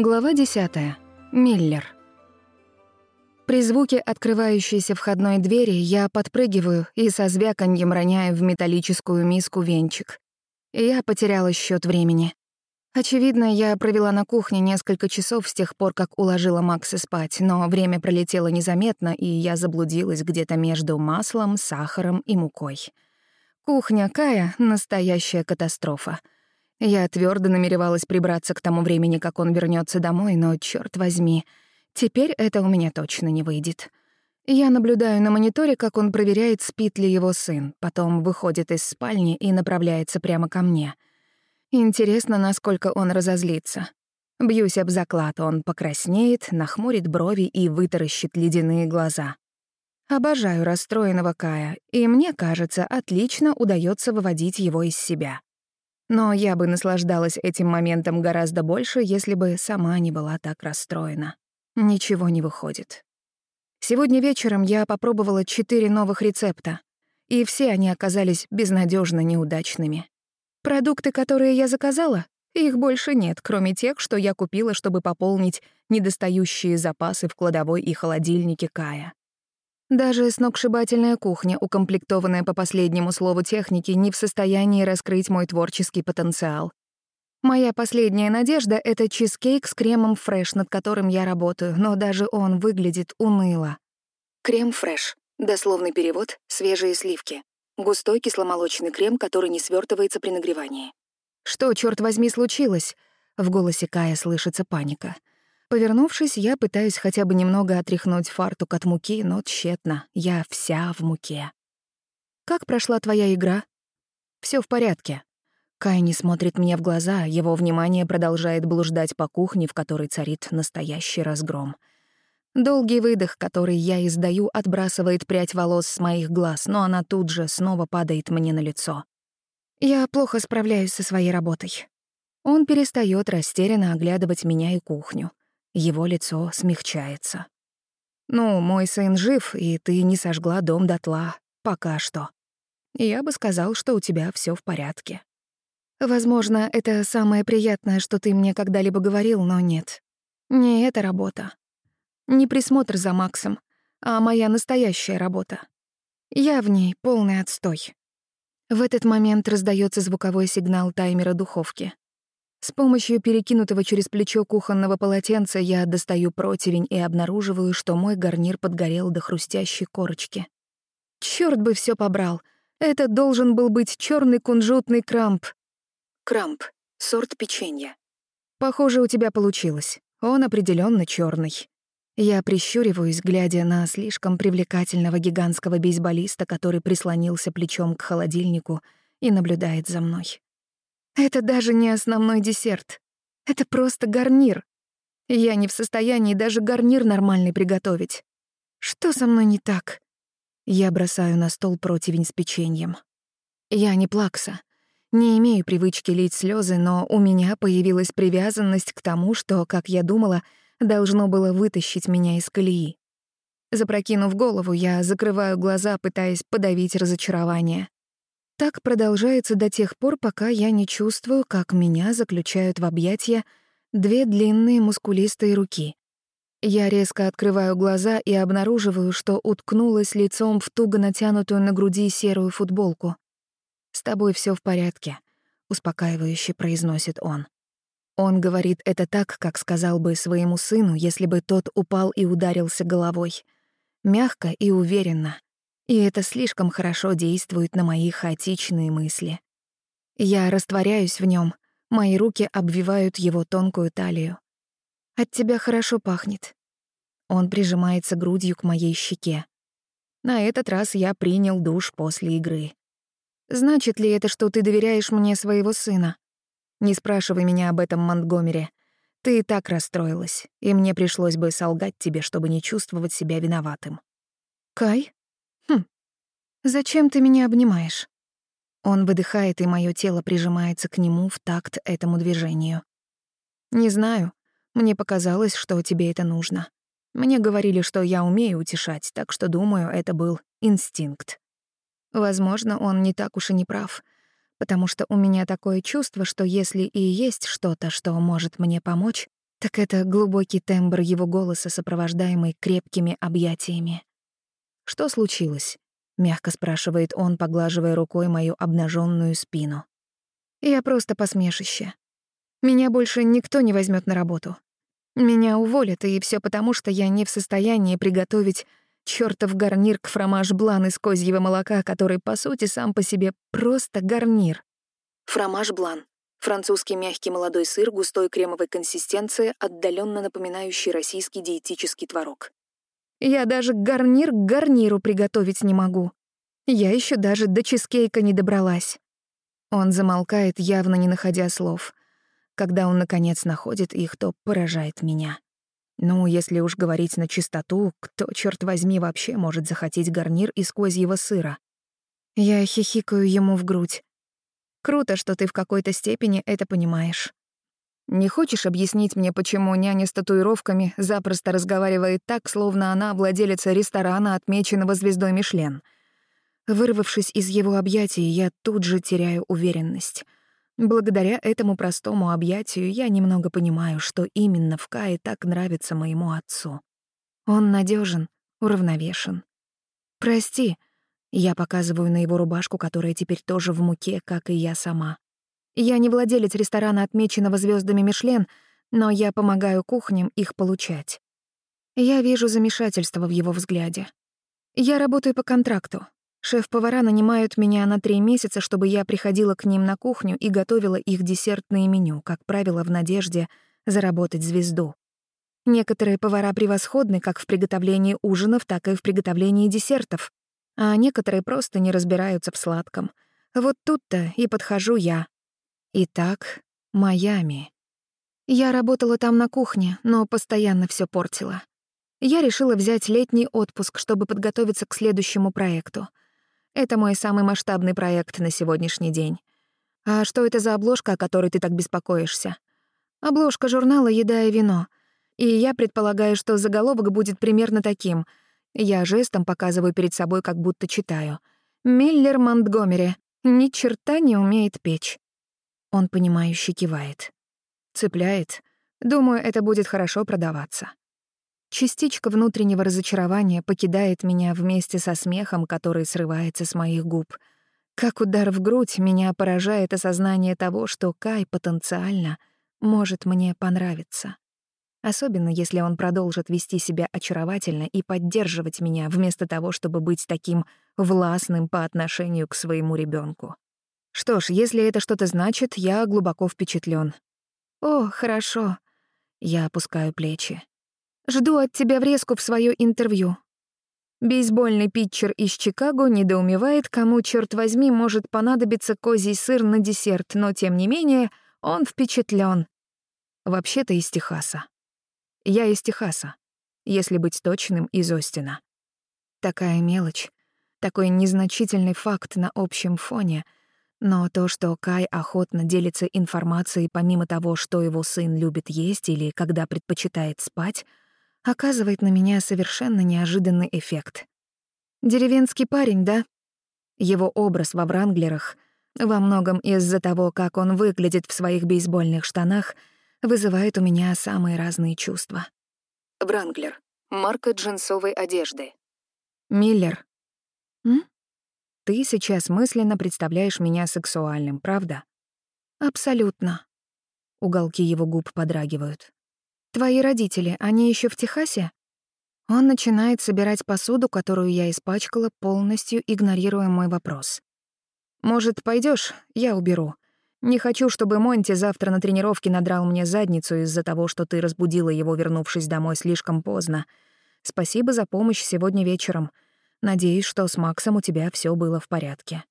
Глава 10. Миллер. При звуке открывающейся входной двери я подпрыгиваю и со звяканьем роняю в металлическую миску венчик. Я потеряла счет времени. Очевидно, я провела на кухне несколько часов с тех пор, как уложила Макса спать, но время пролетело незаметно, и я заблудилась где-то между маслом, сахаром и мукой. Кухня Кая — настоящая катастрофа — я твердо намеревалась прибраться к тому времени, как он вернется домой, но, черт возьми, теперь это у меня точно не выйдет. Я наблюдаю на мониторе, как он проверяет, спит ли его сын, потом выходит из спальни и направляется прямо ко мне. Интересно, насколько он разозлится. Бьюсь об заклад, он покраснеет, нахмурит брови и вытаращит ледяные глаза. Обожаю расстроенного Кая, и мне кажется, Но я бы наслаждалась этим моментом гораздо больше, если бы сама не была так расстроена. Ничего не выходит. Сегодня вечером я попробовала четыре новых рецепта, и все они оказались безнадежно неудачными. Продукты, которые я заказала, их больше нет, кроме тех, что я купила, чтобы пополнить недостающие запасы в кладовой и холодильнике Кая. Даже сногсшибательная кухня, укомплектованная по последнему слову техники, не в состоянии раскрыть мой творческий потенциал. Моя последняя надежда — это чизкейк с кремом фреш, над которым я работаю, но даже он выглядит уныло. Крем фреш. Дословный перевод — свежие сливки. Густой кисломолочный крем, который не свертывается при нагревании. «Что, черт возьми, случилось?» В голосе Кая слышится паника. Повернувшись, я пытаюсь хотя бы немного отряхнуть фартук от муки, но тщетно. Я вся в муке. «Как прошла твоя игра?» Все в порядке». Кай не смотрит мне в глаза, его внимание продолжает блуждать по кухне, в которой царит настоящий разгром. Долгий выдох, который я издаю, отбрасывает прядь волос с моих глаз, но она тут же снова падает мне на лицо. Я плохо справляюсь со своей работой. Он перестает растерянно оглядывать меня и кухню. Его лицо смягчается. «Ну, мой сын жив, и ты не сожгла дом дотла. Пока что. Я бы сказал, что у тебя все в порядке». «Возможно, это самое приятное, что ты мне когда-либо говорил, но нет. Не эта работа. Не присмотр за Максом, а моя настоящая работа. Я в ней полный отстой». В этот момент раздается звуковой сигнал таймера духовки. С помощью перекинутого через плечо кухонного полотенца я достаю противень и обнаруживаю, что мой гарнир подгорел до хрустящей корочки. Черт бы все побрал! Это должен был быть черный кунжутный крамп. Крамп — сорт печенья. Похоже, у тебя получилось. Он определенно черный. Я прищуриваюсь, глядя на слишком привлекательного гигантского бейсболиста, который прислонился плечом к холодильнику и наблюдает за мной. Это даже не основной десерт. Это просто гарнир. Я не в состоянии даже гарнир нормальный приготовить. Что со мной не так? Я бросаю на стол противень с печеньем. Я не плакса. Не имею привычки лить слезы, но у меня появилась привязанность к тому, что, как я думала, должно было вытащить меня из колеи. Запрокинув голову, я закрываю глаза, пытаясь подавить разочарование. Так продолжается до тех пор, пока я не чувствую, как меня заключают в объятия две длинные мускулистые руки. Я резко открываю глаза и обнаруживаю, что уткнулась лицом в туго натянутую на груди серую футболку. «С тобой все в порядке», — успокаивающе произносит он. Он говорит это так, как сказал бы своему сыну, если бы тот упал и ударился головой. Мягко и уверенно — и это слишком хорошо действует на мои хаотичные мысли. Я растворяюсь в нем, мои руки обвивают его тонкую талию. «От тебя хорошо пахнет». Он прижимается грудью к моей щеке. На этот раз я принял душ после игры. «Значит ли это, что ты доверяешь мне своего сына?» «Не спрашивай меня об этом, Монтгомери. Ты и так расстроилась, и мне пришлось бы солгать тебе, чтобы не чувствовать себя виноватым». «Кай?» «Хм, зачем ты меня обнимаешь?» Он выдыхает, и мое тело прижимается к нему в такт этому движению. «Не знаю. Мне показалось, что тебе это нужно. Мне говорили, что я умею утешать, так что, думаю, это был инстинкт. Возможно, он не так уж и не прав, потому что у меня такое чувство, что если и есть что-то, что может мне помочь, так это глубокий тембр его Что случилось? Мягко спрашивает он, поглаживая рукой мою обнаженную спину. Я просто посмешище. Меня больше никто не возьмет на работу. Меня уволят, и все потому, что я не в состоянии приготовить чертов гарнир к фромаж-блан из козьего молока, который, по сути, сам по себе просто гарнир. Фромаж-блан — французский мягкий молодой сыр густой кремовой консистенции, отдаленно напоминающий российский диетический творог. Я даже гарнир к гарниру приготовить не могу. Я еще даже до чизкейка не добралась». Он замолкает, явно не находя слов. Когда он, наконец, находит их, то поражает меня. Ну, если уж говорить на чистоту, кто, черт возьми, вообще может захотеть гарнир из козьего сыра? Я хихикаю ему в грудь. Круто, что ты в какой-то степени это понимаешь. Не хочешь объяснить мне, почему няня с татуировками запросто разговаривает так, словно она владелица ресторана, отмеченного звездой Мишлен? Вырвавшись из его объятий, я тут же теряю уверенность. Благодаря этому простому объятию я немного понимаю, что именно в Кае так нравится моему отцу. Он надежен, уравновешен. «Прости», — я показываю на его рубашку, которая теперь тоже в муке, как и я сама. Я не владелец ресторана, отмеченного звездами Мишлен, но я помогаю кухням их получать. Я вижу замешательство в его взгляде. Я работаю по контракту. Шеф-повара нанимают меня на три месяца, чтобы я приходила к ним на кухню и готовила их десертное меню, как правило, в надежде заработать звезду. Некоторые повара превосходны как в приготовлении ужинов, так и в приготовлении десертов, а некоторые просто не разбираются в сладком. Вот тут-то и подхожу я, Итак, Майами. Я работала там на кухне, но постоянно все портила. Я решила взять летний отпуск, чтобы подготовиться к следующему проекту. Это мой самый масштабный проект на сегодняшний день. А что это за обложка, о которой ты так беспокоишься? Обложка журнала «Еда и вино». И я предполагаю, что заголовок будет примерно таким. Я жестом показываю перед собой, как будто читаю. «Миллер Монтгомери. Ни черта не умеет печь». Он, понимающе кивает. Цепляет. Думаю, это будет хорошо продаваться. Частичка внутреннего разочарования покидает меня вместе со смехом, который срывается с моих губ. Как удар в грудь меня поражает осознание того, что Кай потенциально может мне понравиться. Особенно если он продолжит вести себя очаровательно и поддерживать меня вместо того, чтобы быть таким властным по отношению к своему ребенку. Что ж, если это что-то значит, я глубоко впечатлен. «О, хорошо». Я опускаю плечи. «Жду от тебя врезку в свое интервью». Бейсбольный питчер из Чикаго недоумевает, кому, черт возьми, может понадобиться козий сыр на десерт, но, тем не менее, он впечатлен. Вообще-то из Техаса. Я из Техаса, если быть точным, из Остина. Такая мелочь, такой незначительный факт на общем фоне — но то, что Кай охотно делится информацией помимо того, что его сын любит есть или когда предпочитает спать, оказывает на меня совершенно неожиданный эффект. «Деревенский парень, да?» Его образ во Вранглерах, во многом из-за того, как он выглядит в своих бейсбольных штанах, вызывает у меня самые разные чувства. Вранглер — марка джинсовой одежды. Миллер. М? Ты сейчас мысленно представляешь меня сексуальным, правда? Абсолютно. Уголки его губ подрагивают. Твои родители, они еще в Техасе? Он начинает собирать посуду, которую я испачкала, полностью игнорируя мой вопрос. Может, пойдешь? Я уберу. Не хочу, чтобы Монти завтра на тренировке надрал мне задницу из-за того, что ты разбудила его, вернувшись домой слишком поздно. Спасибо за помощь сегодня вечером. Надеюсь, что с Максом у тебя все было в порядке.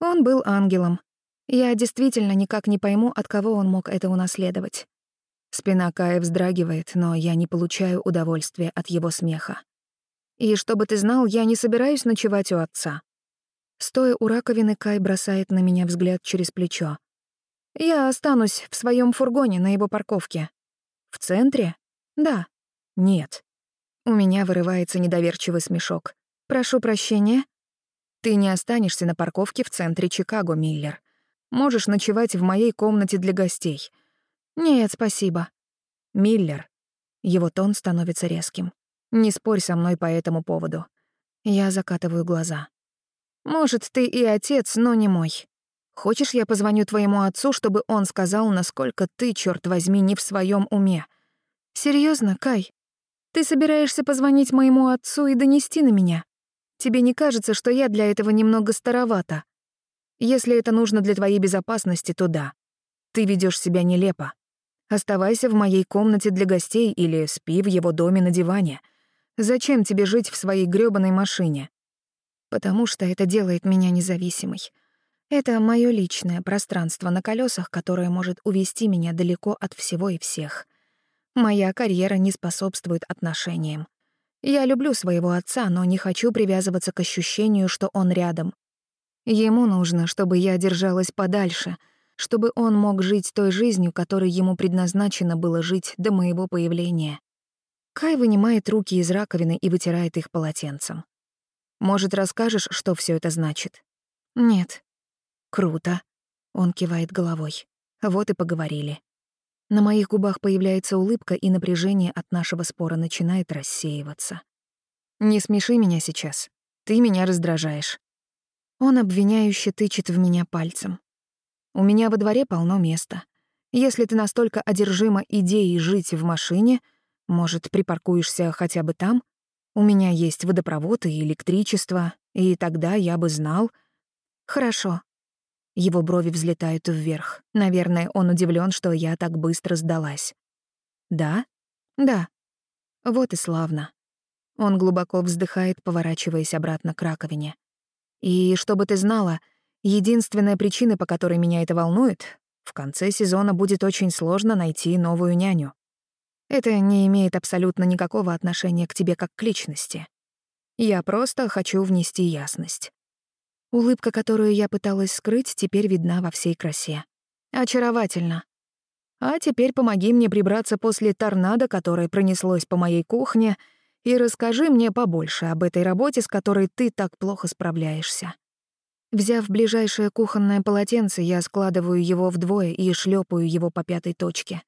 Он был ангелом. Я действительно никак не пойму, от кого он мог это унаследовать. Спина Кая вздрагивает, но я не получаю удовольствия от его смеха. И чтобы ты знал, я не собираюсь ночевать у отца. Стоя у раковины, Кай бросает на меня взгляд через плечо. Я останусь в своем фургоне на его парковке. В центре? Да. Нет. У меня вырывается недоверчивый смешок. «Прошу прощения. Ты не останешься на парковке в центре Чикаго, Миллер. Можешь ночевать в моей комнате для гостей». «Нет, спасибо». «Миллер». Его тон становится резким. «Не спорь со мной по этому поводу». Я закатываю глаза. «Может, ты и отец, но не мой. Хочешь, я позвоню твоему отцу, чтобы он сказал, насколько ты, черт возьми, не в своем уме?» Серьезно, Кай? Ты собираешься позвонить моему отцу и донести на меня?» Тебе не кажется, что я для этого немного старовата? Если это нужно для твоей безопасности, то да. Ты ведешь себя нелепо. Оставайся в моей комнате для гостей или спи в его доме на диване. Зачем тебе жить в своей грёбаной машине? Потому что это делает меня независимой. Это мое личное пространство на колесах, которое может увести меня далеко от всего и всех. Моя карьера не способствует отношениям. Я люблю своего отца, но не хочу привязываться к ощущению, что он рядом. Ему нужно, чтобы я держалась подальше, чтобы он мог жить той жизнью, которой ему предназначено было жить до моего появления. Кай вынимает руки из раковины и вытирает их полотенцем. «Может, расскажешь, что все это значит?» «Нет». «Круто», — он кивает головой. «Вот и поговорили». На моих губах появляется улыбка, и напряжение от нашего спора начинает рассеиваться. «Не смеши меня сейчас. Ты меня раздражаешь». Он обвиняюще тычет в меня пальцем. «У меня во дворе полно места. Если ты настолько одержима идеей жить в машине, может, припаркуешься хотя бы там? У меня есть водопровод и электричество, и тогда я бы знал...» «Хорошо, его брови взлетают вверх. Наверное, он удивлен, что я так быстро сдалась. «Да? Да. Вот и славно». Он глубоко вздыхает, поворачиваясь обратно к раковине. «И чтобы ты знала, единственная причина, по которой меня это волнует, в конце сезона будет очень сложно найти новую няню. Это не имеет абсолютно никакого отношения к тебе как к личности. Я просто хочу внести ясность. Улыбка, которую я пыталась скрыть, теперь видна во всей красе. Очаровательно. А теперь помоги мне прибраться после торнадо, которое пронеслось по моей кухне, и расскажи мне побольше об этой работе, с которой ты так плохо справляешься. Взяв ближайшее кухонное полотенце, я складываю его вдвое и шлепаю его по пятой точке.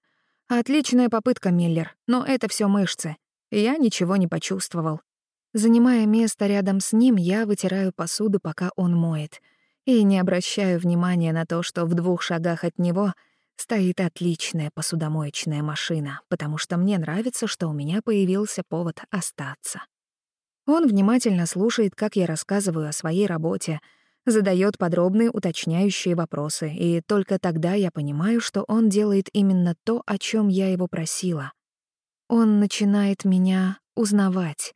Отличная попытка, Миллер, но это все мышцы. Я ничего не почувствовал. Занимая место рядом с ним, я вытираю посуду, пока он моет, и не обращаю внимания на то, что в двух шагах от него стоит отличная посудомоечная машина, потому что мне нравится, что у меня появился повод остаться. Он внимательно слушает, как я рассказываю о своей работе, задает подробные уточняющие вопросы, и только тогда я понимаю, что он делает именно то, о чем я его просила. Он начинает меня узнавать.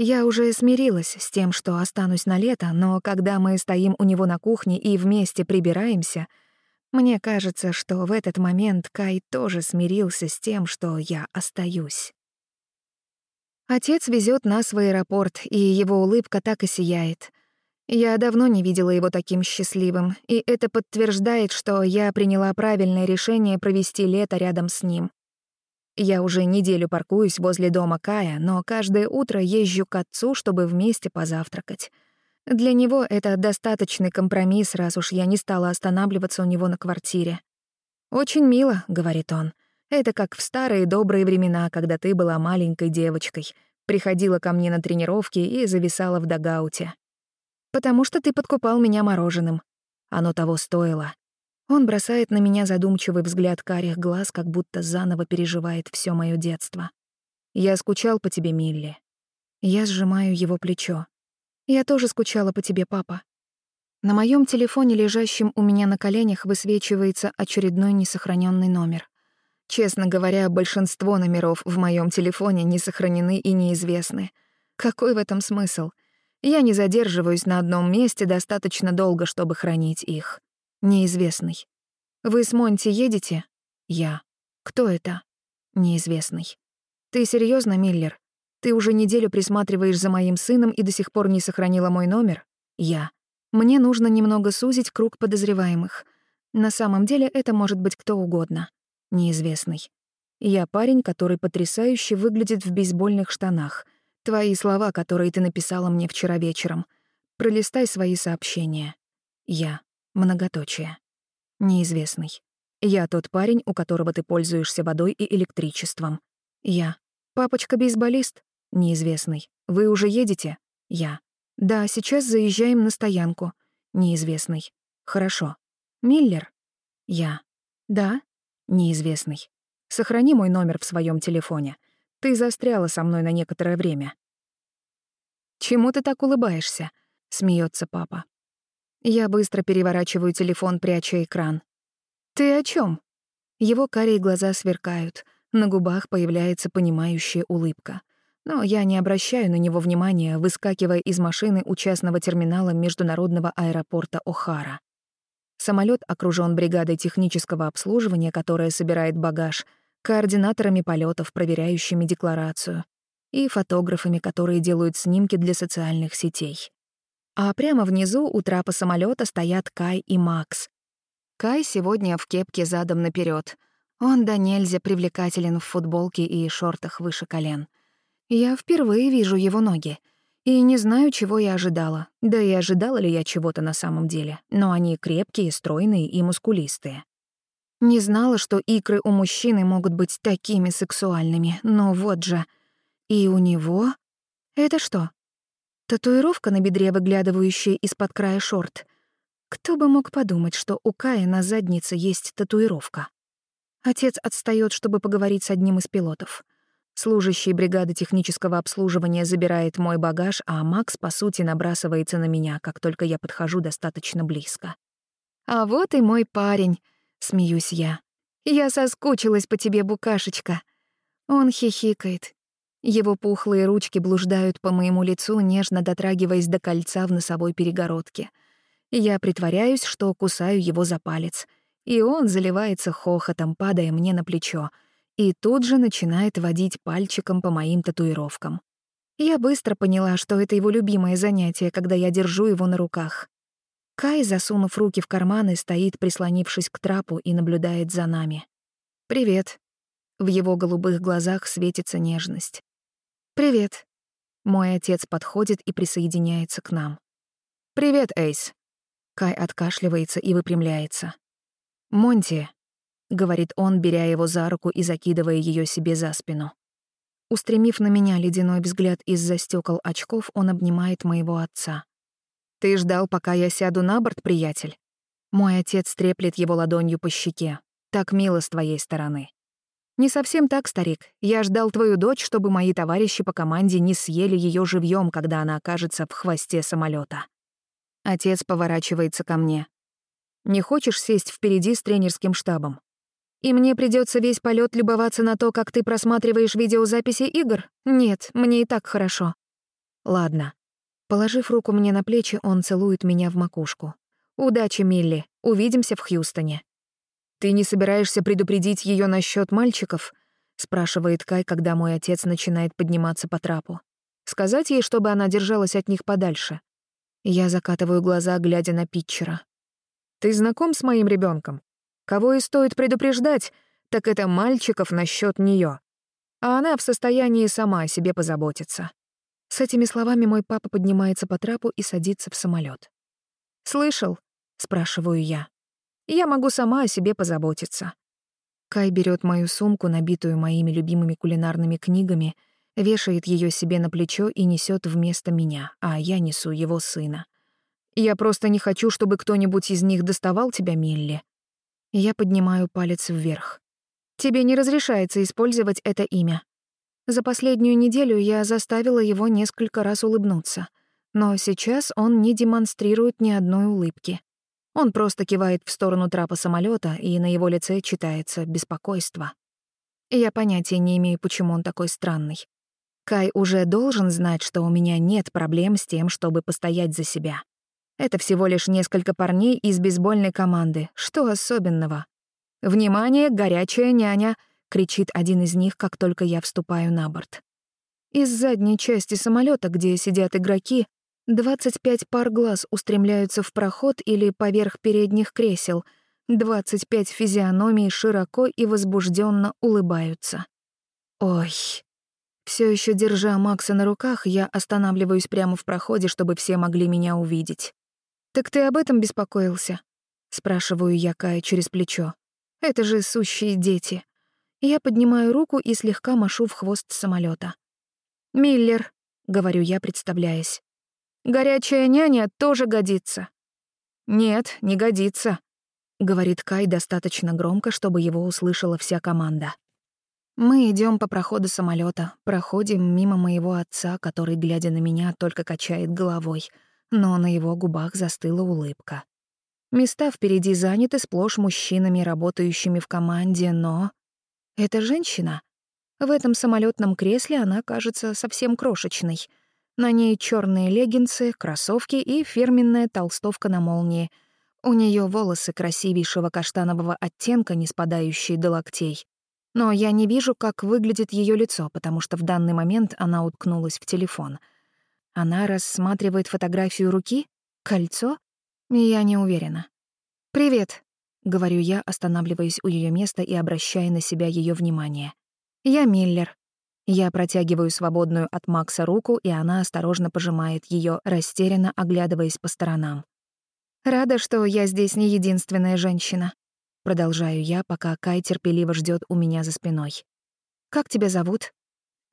Я уже смирилась с тем, что останусь на лето, но когда мы стоим у него на кухне и вместе прибираемся, мне кажется, что в этот момент Кай тоже смирился с тем, что я остаюсь. Отец везет нас в аэропорт, и его улыбка так и сияет. Я давно не видела его таким счастливым, и это подтверждает, что я приняла правильное решение провести лето рядом с ним. Я уже неделю паркуюсь возле дома Кая, но каждое утро езжу к отцу, чтобы вместе позавтракать. Для него это достаточный компромисс, раз уж я не стала останавливаться у него на квартире. «Очень мило», — говорит он. «Это как в старые добрые времена, когда ты была маленькой девочкой, приходила ко мне на тренировки и зависала в дагауте. Потому что ты подкупал меня мороженым. Оно того стоило. Он бросает на меня задумчивый взгляд карих глаз, как будто заново переживает все мое детство. «Я скучал по тебе, Милли». Я сжимаю его плечо. «Я тоже скучала по тебе, папа». На моем телефоне, лежащем у меня на коленях, высвечивается очередной несохраненный номер. Честно говоря, большинство номеров в моем телефоне не сохранены и неизвестны. Какой в этом смысл? Я не задерживаюсь на одном месте достаточно долго, чтобы хранить их. Неизвестный. «Вы с Монти едете?» «Я». «Кто это?» «Неизвестный». «Ты серьезно, Миллер? Ты уже неделю присматриваешь за моим сыном и до сих пор не сохранила мой номер?» «Я». «Мне нужно немного сузить круг подозреваемых. На самом деле это может быть кто угодно. Неизвестный. Я парень, который потрясающе выглядит в бейсбольных штанах. Твои слова, которые ты написала мне вчера вечером. Пролистай свои сообщения. Я» многоточие. Неизвестный. Я тот парень, у которого ты пользуешься водой и электричеством. Я. Папочка-бейсболист? Неизвестный. Вы уже едете? Я. Да, сейчас заезжаем на стоянку. Неизвестный. Хорошо. Миллер? Я. Да? Неизвестный. Сохрани мой номер в своем телефоне. Ты застряла со мной на некоторое время. «Чему ты так улыбаешься?» — смеется папа. Я быстро переворачиваю телефон, пряча экран. «Ты о чем? Его карие глаза сверкают, на губах появляется понимающая улыбка. Но я не обращаю на него внимания, выскакивая из машины у частного терминала международного аэропорта О'Хара. Самолет окружен бригадой технического обслуживания, которая собирает багаж, координаторами полетов, проверяющими декларацию, и фотографами, которые делают снимки для социальных сетей. А прямо внизу у трапа самолета стоят Кай и Макс. Кай сегодня в кепке задом наперед. Он до нельзя привлекателен в футболке и шортах выше колен. Я впервые вижу его ноги. И не знаю, чего я ожидала. Да и ожидала ли я чего-то на самом деле. Но они крепкие, стройные и мускулистые. Не знала, что икры у мужчины могут быть такими сексуальными, но вот же. И у него... Это что, Татуировка на бедре, выглядывающая из-под края шорт. Кто бы мог подумать, что у Кая на заднице есть татуировка. Отец отстаёт, чтобы поговорить с одним из пилотов. Служащий бригады технического обслуживания забирает мой багаж, а Макс, по сути, набрасывается на меня, как только я подхожу достаточно близко. «А вот и мой парень», — смеюсь я. «Я соскучилась по тебе, букашечка». Он хихикает, его пухлые ручки блуждают по моему лицу, нежно дотрагиваясь до кольца в носовой перегородке. Я притворяюсь, что кусаю его за палец. И он заливается хохотом, падая мне на плечо. И тут же начинает водить пальчиком по моим татуировкам. Я быстро поняла, что это его любимое занятие, когда я держу его на руках. Кай, засунув руки в карманы, стоит, прислонившись к трапу и наблюдает за нами. «Привет». В его голубых глазах светится нежность. «Привет». Мой отец подходит и присоединяется к нам. «Привет, Эйс». Кай откашливается и выпрямляется. «Монти», — говорит он, беря его за руку и закидывая ее себе за спину. Устремив на меня ледяной взгляд из-за стекол очков, он обнимает моего отца. «Ты ждал, пока я сяду на борт, приятель?» Мой отец треплет его ладонью по щеке. «Так мило с твоей стороны». Не совсем так, старик. Я ждал твою дочь, чтобы мои товарищи по команде не съели ее живьем, когда она окажется в хвосте самолета. Отец поворачивается ко мне. Не хочешь сесть впереди с тренерским штабом? И мне придется весь полет любоваться на то, как ты просматриваешь видеозаписи игр? Нет, мне и так хорошо. Ладно. Положив руку мне на плечи, он целует меня в макушку. Удачи, Милли. Увидимся в Хьюстоне. Ты не собираешься предупредить ее насчет мальчиков? спрашивает Кай, когда мой отец начинает подниматься по трапу. Сказать ей, чтобы она держалась от них подальше. Я закатываю глаза, глядя на Питчера. Ты знаком с моим ребенком? Кого и стоит предупреждать, так это мальчиков насчет нее. А она в состоянии сама о себе позаботиться. С этими словами мой папа поднимается по трапу и садится в самолет. Слышал? спрашиваю я я могу сама о себе позаботиться. Кай берет мою сумку, набитую моими любимыми кулинарными книгами, вешает ее себе на плечо и несет вместо меня, а я несу его сына. Я просто не хочу, чтобы кто-нибудь из них доставал тебя, Милли. Я поднимаю палец вверх. Тебе не разрешается использовать это имя. За последнюю неделю я заставила его несколько раз улыбнуться, но сейчас он не демонстрирует ни одной улыбки. Он просто кивает в сторону трапа самолета, и на его лице читается беспокойство. Я понятия не имею, почему он такой странный. Кай уже должен знать, что у меня нет проблем с тем, чтобы постоять за себя. Это всего лишь несколько парней из бейсбольной команды. Что особенного? «Внимание, горячая няня!» — кричит один из них, как только я вступаю на борт. Из задней части самолета, где сидят игроки, 25 пар глаз устремляются в проход или поверх передних кресел, 25 физиономий широко и возбужденно улыбаются. Ой. Все еще держа Макса на руках, я останавливаюсь прямо в проходе, чтобы все могли меня увидеть. «Так ты об этом беспокоился?» — спрашиваю я Кая через плечо. «Это же сущие дети». Я поднимаю руку и слегка машу в хвост самолета. «Миллер», — говорю я, представляясь. Горячая няня тоже годится». «Нет, не годится», — говорит Кай достаточно громко, чтобы его услышала вся команда. Мы идем по проходу самолета, проходим мимо моего отца, который, глядя на меня, только качает головой, но на его губах застыла улыбка. Места впереди заняты сплошь мужчинами, работающими в команде, но... Это женщина. В этом самолетном кресле она кажется совсем крошечной — на ней черные леггинсы, кроссовки и фирменная толстовка на молнии. У нее волосы красивейшего каштанового оттенка, не спадающие до локтей. Но я не вижу, как выглядит ее лицо, потому что в данный момент она уткнулась в телефон. Она рассматривает фотографию руки? Кольцо? Я не уверена. «Привет», — говорю я, останавливаясь у ее места и обращая на себя ее внимание. «Я Миллер. Я протягиваю свободную от Макса руку, и она осторожно пожимает ее, растерянно оглядываясь по сторонам. «Рада, что я здесь не единственная женщина», — продолжаю я, пока Кай терпеливо ждет у меня за спиной. «Как тебя зовут?»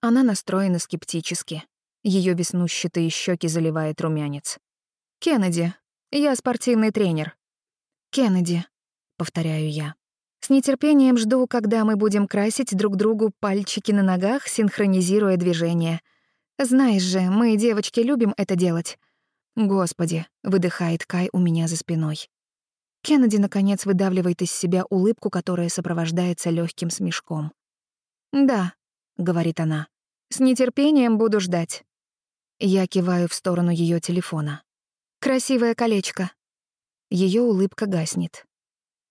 Она настроена скептически. Ее веснущатые щеки заливает румянец. «Кеннеди. Я спортивный тренер». «Кеннеди», — повторяю я. С нетерпением жду, когда мы будем красить друг другу пальчики на ногах, синхронизируя движения. Знаешь же, мы, девочки, любим это делать. «Господи», — выдыхает Кай у меня за спиной. Кеннеди, наконец, выдавливает из себя улыбку, которая сопровождается легким смешком. «Да», — говорит она, — «с нетерпением буду ждать». Я киваю в сторону ее телефона. «Красивое колечко». Ее улыбка гаснет.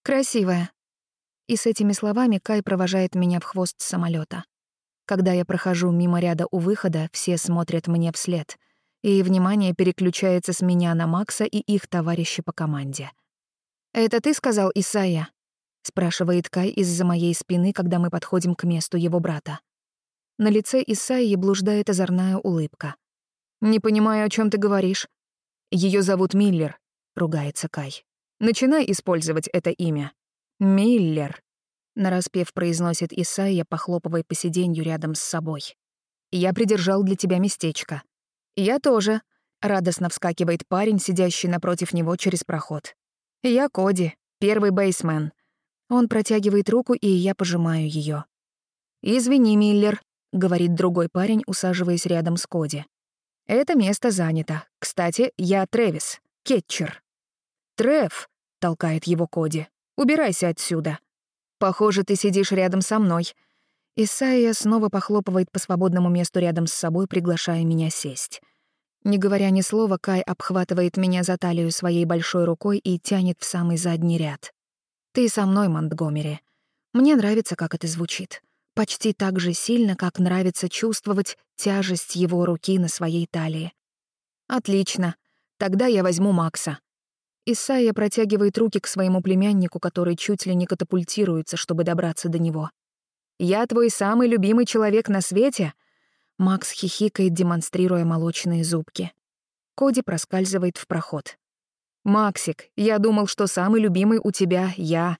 «Красивое», и с этими словами Кай провожает меня в хвост самолета. Когда я прохожу мимо ряда у выхода, все смотрят мне вслед. И внимание переключается с меня на Макса и их товарища по команде. «Это ты сказал, Исайя?» — спрашивает Кай из-за моей спины, когда мы подходим к месту его брата. На лице Исайи блуждает озорная улыбка. «Не понимаю, о чем ты говоришь». Ее зовут Миллер», — ругается Кай. «Начинай использовать это имя». «Миллер», — нараспев произносит Исайя, похлопывая по сиденью рядом с собой. «Я придержал для тебя местечко». «Я тоже», — радостно вскакивает парень, сидящий напротив него через проход. «Я Коди, первый бейсмен». Он протягивает руку, и я пожимаю ее. «Извини, Миллер», — говорит другой парень, усаживаясь рядом с Коди. «Это место занято. Кстати, я Трэвис, кетчер». «Трев», — толкает его Коди. Убирайся отсюда. Похоже, ты сидишь рядом со мной». Исайя снова похлопывает по свободному месту рядом с собой, приглашая меня сесть. Не говоря ни слова, Кай обхватывает меня за талию своей большой рукой и тянет в самый задний ряд. «Ты со мной, Монтгомери. Мне нравится, как это звучит. Почти так же сильно, как нравится чувствовать тяжесть его руки на своей талии. Отлично. Тогда я возьму Макса. Исайя протягивает руки к своему племяннику, который чуть ли не катапультируется, чтобы добраться до него. «Я твой самый любимый человек на свете!» Макс хихикает, демонстрируя молочные зубки. Коди проскальзывает в проход. «Максик, я думал, что самый любимый у тебя я».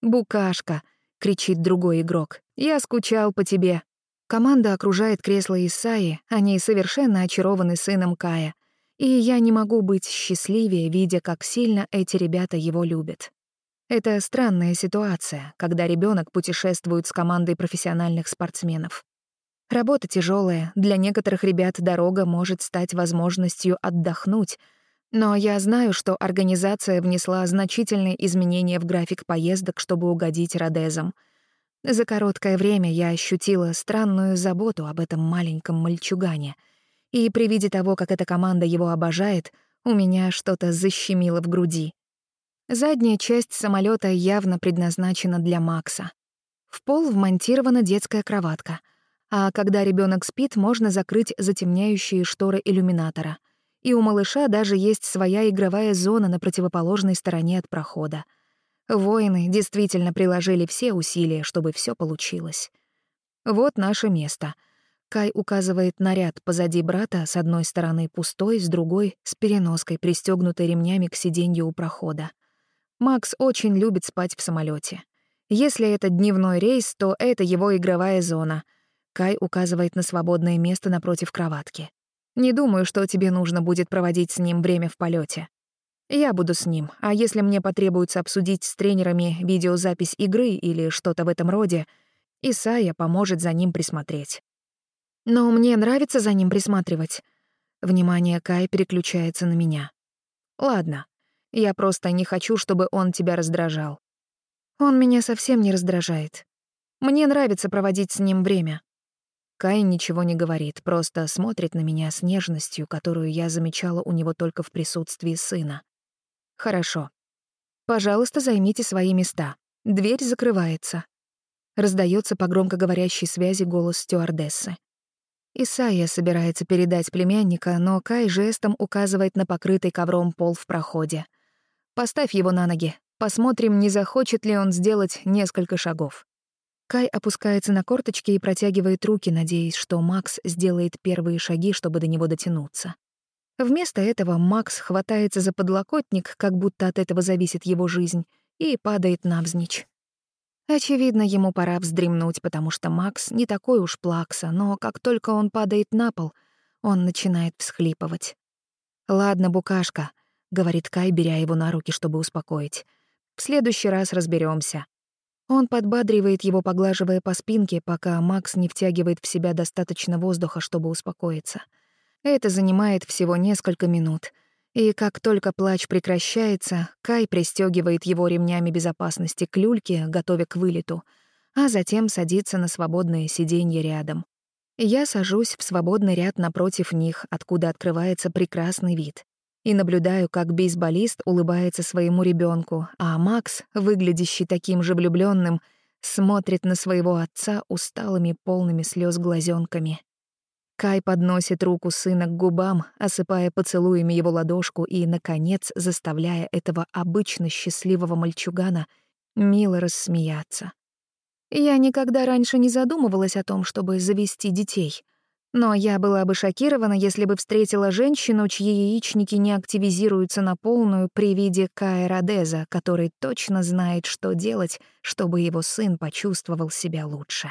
«Букашка», — кричит другой игрок. «Я скучал по тебе». Команда окружает кресло Исаи, они совершенно очарованы сыном Кая. И я не могу быть счастливее, видя, как сильно эти ребята его любят. Это странная ситуация, когда ребенок путешествует с командой профессиональных спортсменов. Работа тяжелая, для некоторых ребят дорога может стать возможностью отдохнуть, но я знаю, что организация внесла значительные изменения в график поездок, чтобы угодить Родезам. За короткое время я ощутила странную заботу об этом маленьком мальчугане — и при виде того, как эта команда его обожает, у меня что-то защемило в груди. Задняя часть самолета явно предназначена для Макса. В пол вмонтирована детская кроватка, а когда ребенок спит, можно закрыть затемняющие шторы иллюминатора. И у малыша даже есть своя игровая зона на противоположной стороне от прохода. Воины действительно приложили все усилия, чтобы все получилось. Вот наше место — Кай указывает на ряд позади брата, с одной стороны пустой, с другой — с переноской, пристегнутой ремнями к сиденью у прохода. Макс очень любит спать в самолете. Если это дневной рейс, то это его игровая зона. Кай указывает на свободное место напротив кроватки. «Не думаю, что тебе нужно будет проводить с ним время в полете. Я буду с ним, а если мне потребуется обсудить с тренерами видеозапись игры или что-то в этом роде, Исайя поможет за ним присмотреть». Но мне нравится за ним присматривать. Внимание Кай переключается на меня. Ладно, я просто не хочу, чтобы он тебя раздражал. Он меня совсем не раздражает. Мне нравится проводить с ним время. Кай ничего не говорит, просто смотрит на меня с нежностью, которую я замечала у него только в присутствии сына. Хорошо. Пожалуйста, займите свои места. Дверь закрывается. Раздается по громкоговорящей связи голос стюардессы. Исайя собирается передать племянника, но Кай жестом указывает на покрытый ковром пол в проходе. «Поставь его на ноги. Посмотрим, не захочет ли он сделать несколько шагов». Кай опускается на корточки и протягивает руки, надеясь, что Макс сделает первые шаги, чтобы до него дотянуться. Вместо этого Макс хватается за подлокотник, как будто от этого зависит его жизнь, и падает навзничь. Очевидно, ему пора вздремнуть, потому что Макс не такой уж плакса, но как только он падает на пол, он начинает всхлипывать. «Ладно, букашка», — говорит Кай, беря его на руки, чтобы успокоить. «В следующий раз разберемся. Он подбадривает его, поглаживая по спинке, пока Макс не втягивает в себя достаточно воздуха, чтобы успокоиться. Это занимает всего несколько минут — и как только плач прекращается, Кай пристегивает его ремнями безопасности к люльке, готовя к вылету, а затем садится на свободное сиденье рядом. Я сажусь в свободный ряд напротив них, откуда открывается прекрасный вид. И наблюдаю, как бейсболист улыбается своему ребенку, а Макс, выглядящий таким же влюбленным, смотрит на своего отца усталыми, полными слез глазенками. Кай подносит руку сына к губам, осыпая поцелуями его ладошку и, наконец, заставляя этого обычно счастливого мальчугана мило рассмеяться. Я никогда раньше не задумывалась о том, чтобы завести детей. Но я была бы шокирована, если бы встретила женщину, чьи яичники не активизируются на полную при виде Кая Родеза, который точно знает, что делать, чтобы его сын почувствовал себя лучше.